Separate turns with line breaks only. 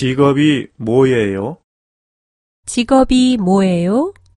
직업이 뭐예요?
직업이 뭐예요?